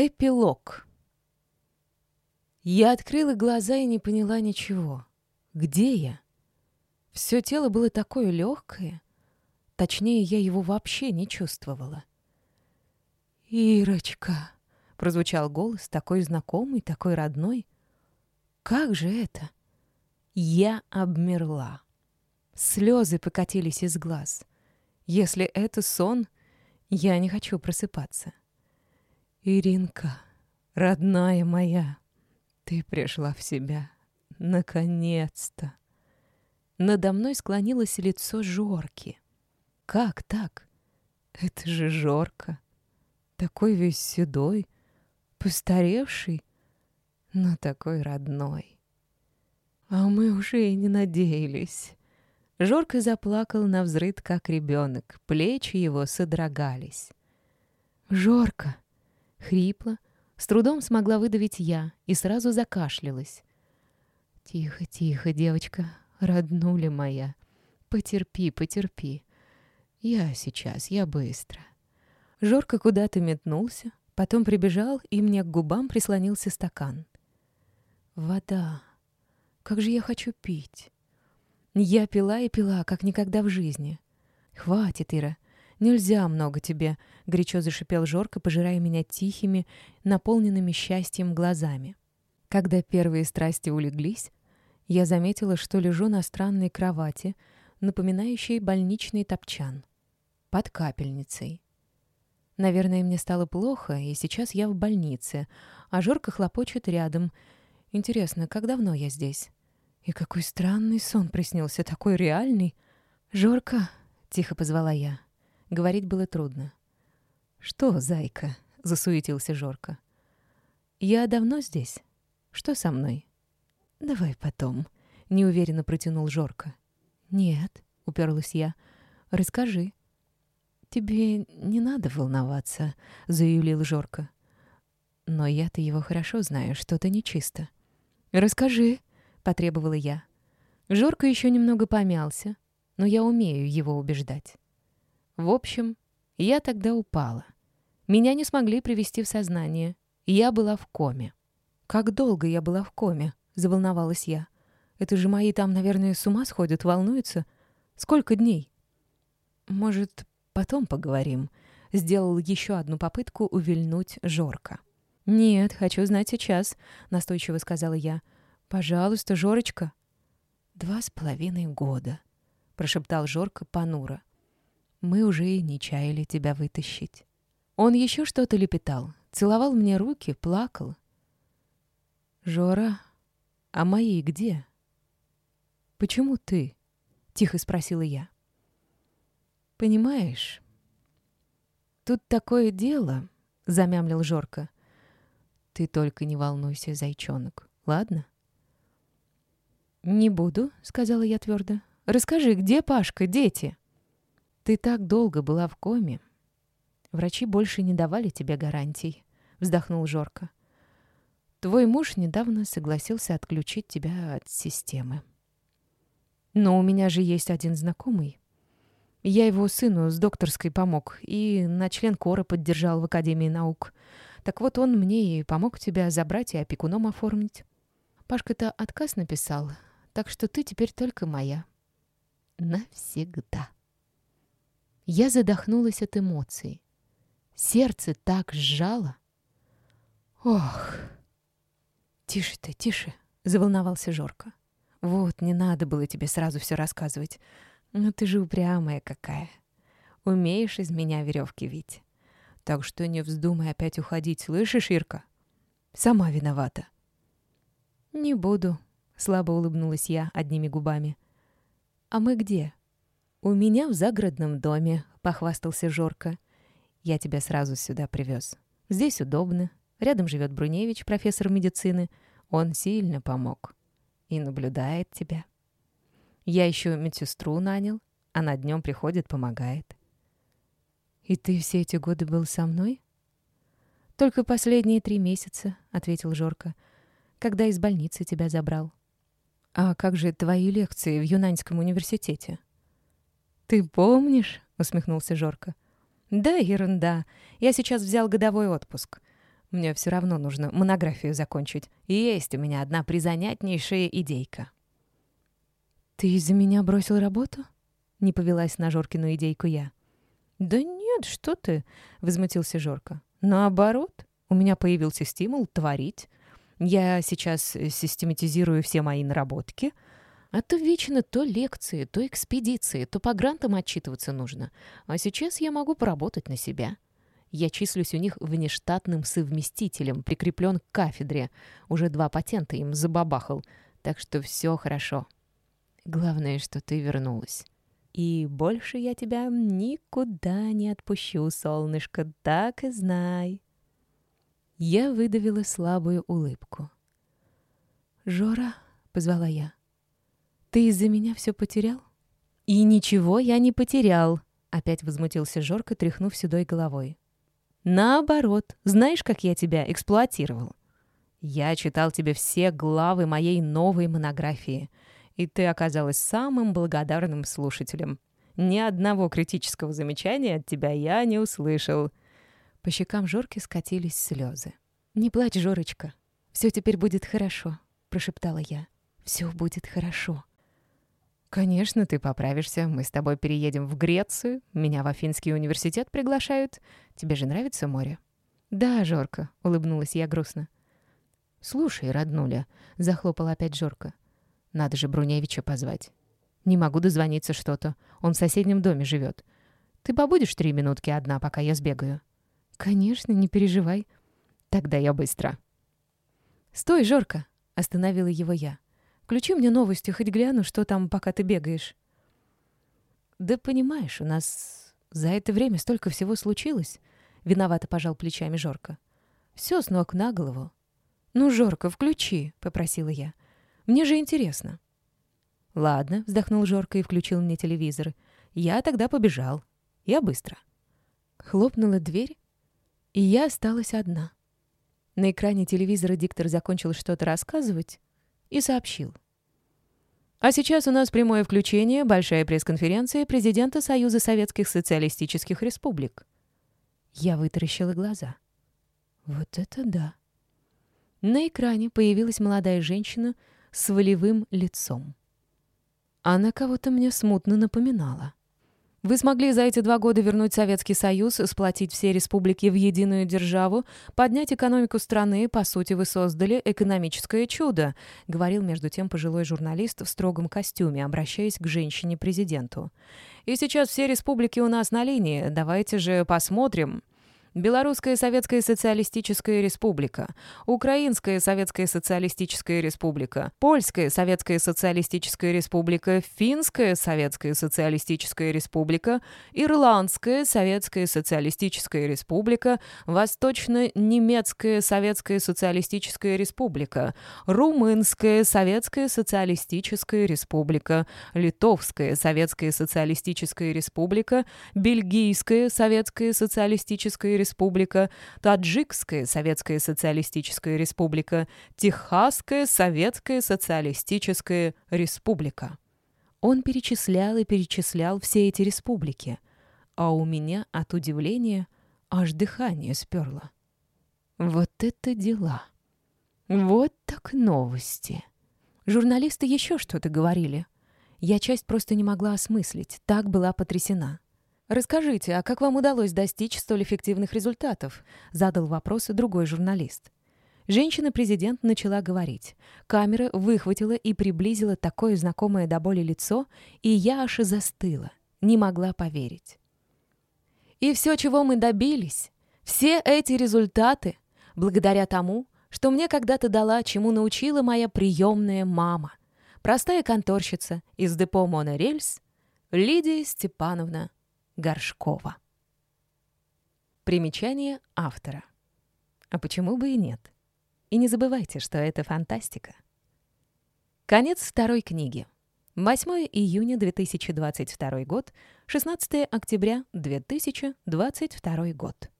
Эпилог. Я открыла глаза и не поняла ничего. Где я? Все тело было такое легкое. Точнее, я его вообще не чувствовала. «Ирочка!» — прозвучал голос, такой знакомый, такой родной. «Как же это?» Я обмерла. Слезы покатились из глаз. Если это сон, я не хочу просыпаться. «Иринка, родная моя, ты пришла в себя. Наконец-то!» Надо мной склонилось лицо Жорки. «Как так? Это же Жорка. Такой весь седой, постаревший, но такой родной. А мы уже и не надеялись». Жорка заплакал на взрыд, как ребенок. Плечи его содрогались. «Жорка!» Хрипло, с трудом смогла выдавить я и сразу закашлялась. «Тихо, тихо, девочка, роднуля моя. Потерпи, потерпи. Я сейчас, я быстро». Жорка куда-то метнулся, потом прибежал, и мне к губам прислонился стакан. «Вода. Как же я хочу пить!» Я пила и пила, как никогда в жизни. «Хватит, Ира. «Нельзя много тебе», — горячо зашипел Жорка, пожирая меня тихими, наполненными счастьем глазами. Когда первые страсти улеглись, я заметила, что лежу на странной кровати, напоминающей больничный топчан, под капельницей. Наверное, мне стало плохо, и сейчас я в больнице, а Жорка хлопочет рядом. Интересно, как давно я здесь? И какой странный сон приснился, такой реальный. «Жорка!» — тихо позвала я. Говорить было трудно. «Что, зайка?» — засуетился Жорка. «Я давно здесь? Что со мной?» «Давай потом», — неуверенно протянул Жорка. «Нет», — уперлась я. «Расскажи». «Тебе не надо волноваться», — заявил Жорка. «Но я-то его хорошо знаю, что-то нечисто». «Расскажи», — потребовала я. Жорка еще немного помялся, но я умею его убеждать. В общем, я тогда упала. Меня не смогли привести в сознание. Я была в коме. «Как долго я была в коме?» — заволновалась я. «Это же мои там, наверное, с ума сходят, волнуются. Сколько дней?» «Может, потом поговорим?» — сделал еще одну попытку увильнуть Жорка. «Нет, хочу знать сейчас», — настойчиво сказала я. «Пожалуйста, Жорочка». «Два с половиной года», — прошептал Жорка понуро мы уже и не чаяли тебя вытащить. Он еще что-то лепетал, целовал мне руки, плакал. «Жора, а мои где?» «Почему ты?» — тихо спросила я. «Понимаешь, тут такое дело», — замямлил Жорка. «Ты только не волнуйся, зайчонок, ладно?» «Не буду», — сказала я твердо. «Расскажи, где Пашка, дети?» Ты так долго была в коме. Врачи больше не давали тебе гарантий, вздохнул Жорка. Твой муж недавно согласился отключить тебя от системы. Но у меня же есть один знакомый. Я его сыну с докторской помог и на член кора поддержал в Академии наук. Так вот он мне и помог тебя забрать и опекуном оформить. Пашка-то отказ написал, так что ты теперь только моя. Навсегда. Я задохнулась от эмоций. Сердце так сжало. Ох! Тише ты, тише, заволновался Жорка. Вот, не надо было тебе сразу все рассказывать. Но ты же упрямая какая. Умеешь из меня веревки вить. Так что не вздумай опять уходить, слышишь, Ирка? Сама виновата. Не буду, слабо улыбнулась я одними губами. А мы где? «У меня в загородном доме», — похвастался Жорка. «Я тебя сразу сюда привез. Здесь удобно. Рядом живет Бруневич, профессор медицины. Он сильно помог. И наблюдает тебя. Я еще медсестру нанял. Она днем приходит, помогает». «И ты все эти годы был со мной?» «Только последние три месяца», — ответил Жорка. «Когда из больницы тебя забрал». «А как же твои лекции в Юнаньском университете?» «Ты помнишь?» — усмехнулся Жорка. «Да, ерунда. Я сейчас взял годовой отпуск. Мне все равно нужно монографию закончить. Есть у меня одна призанятнейшая идейка». «Ты из-за меня бросил работу?» — не повелась на Жоркину идейку я. «Да нет, что ты!» — возмутился Жорка. «Наоборот, у меня появился стимул творить. Я сейчас систематизирую все мои наработки. А то вечно то лекции, то экспедиции, то по грантам отчитываться нужно. А сейчас я могу поработать на себя». Я числюсь у них внештатным совместителем, прикреплен к кафедре. Уже два патента им забабахал. Так что все хорошо. Главное, что ты вернулась. И больше я тебя никуда не отпущу, солнышко, так и знай. Я выдавила слабую улыбку. «Жора», — позвала я, — «ты из-за меня все потерял?» «И ничего я не потерял», — опять возмутился Жорка, тряхнув седой головой. Наоборот, знаешь, как я тебя эксплуатировал? Я читал тебе все главы моей новой монографии, и ты оказалась самым благодарным слушателем. Ни одного критического замечания от тебя я не услышал». По щекам Жорки скатились слезы. «Не плачь, Жорочка. Все теперь будет хорошо», — прошептала я. «Все будет хорошо». «Конечно, ты поправишься. Мы с тобой переедем в Грецию. Меня в Афинский университет приглашают. Тебе же нравится море?» «Да, Жорка», — улыбнулась я грустно. «Слушай, роднуля», — захлопал опять Жорка. «Надо же Бруневича позвать. Не могу дозвониться что-то. Он в соседнем доме живет. Ты побудешь три минутки одна, пока я сбегаю?» «Конечно, не переживай. Тогда я быстро». «Стой, Жорка!» — остановила его я. Включи мне новости, хоть гляну, что там, пока ты бегаешь». «Да понимаешь, у нас за это время столько всего случилось», — виновато пожал плечами Жорка. «Все с ног на голову». «Ну, Жорка, включи», — попросила я. «Мне же интересно». «Ладно», — вздохнул Жорка и включил мне телевизор. «Я тогда побежал. Я быстро». Хлопнула дверь, и я осталась одна. На экране телевизора диктор закончил что-то рассказывать, и сообщил. А сейчас у нас прямое включение, большая пресс-конференция президента Союза Советских Социалистических Республик. Я вытаращила глаза. Вот это да. На экране появилась молодая женщина с волевым лицом. Она кого-то мне смутно напоминала. Вы смогли за эти два года вернуть Советский Союз, сплотить все республики в единую державу, поднять экономику страны, по сути, вы создали экономическое чудо», — говорил между тем пожилой журналист в строгом костюме, обращаясь к женщине-президенту. «И сейчас все республики у нас на линии. Давайте же посмотрим». Белорусская Советская Социалистическая Республика, Украинская Советская Социалистическая Республика, Польская Советская Социалистическая Республика, Финская Советская Социалистическая Республика, Ирландская Советская Социалистическая Республика, Восточно-Немецкая Советская Социалистическая Республика, Румынская Советская Социалистическая Республика, Литовская Советская Социалистическая Республика, Бельгийская Советская Социалистическая Республика, Таджикская Советская Социалистическая Республика, Техасская Советская Социалистическая Республика. Он перечислял и перечислял все эти республики, а у меня от удивления аж дыхание сперло. Вот это дела! Вот так новости! Журналисты еще что-то говорили. Я часть просто не могла осмыслить, так была потрясена. «Расскажите, а как вам удалось достичь столь эффективных результатов?» — задал вопрос другой журналист. Женщина-президент начала говорить. Камера выхватила и приблизила такое знакомое до боли лицо, и я аж застыла, не могла поверить. И все, чего мы добились, все эти результаты, благодаря тому, что мне когда-то дала, чему научила моя приемная мама, простая конторщица из депо «Монорельс» Лидия Степановна Горшкова. Примечание автора. А почему бы и нет? И не забывайте, что это фантастика. Конец второй книги. 8 июня 2022 год, 16 октября 2022 год.